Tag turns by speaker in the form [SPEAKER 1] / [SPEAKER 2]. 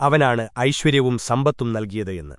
[SPEAKER 1] അവനാണ് ഐശ്വര്യവും സമ്പത്തും നൽകിയത് എന്ന്.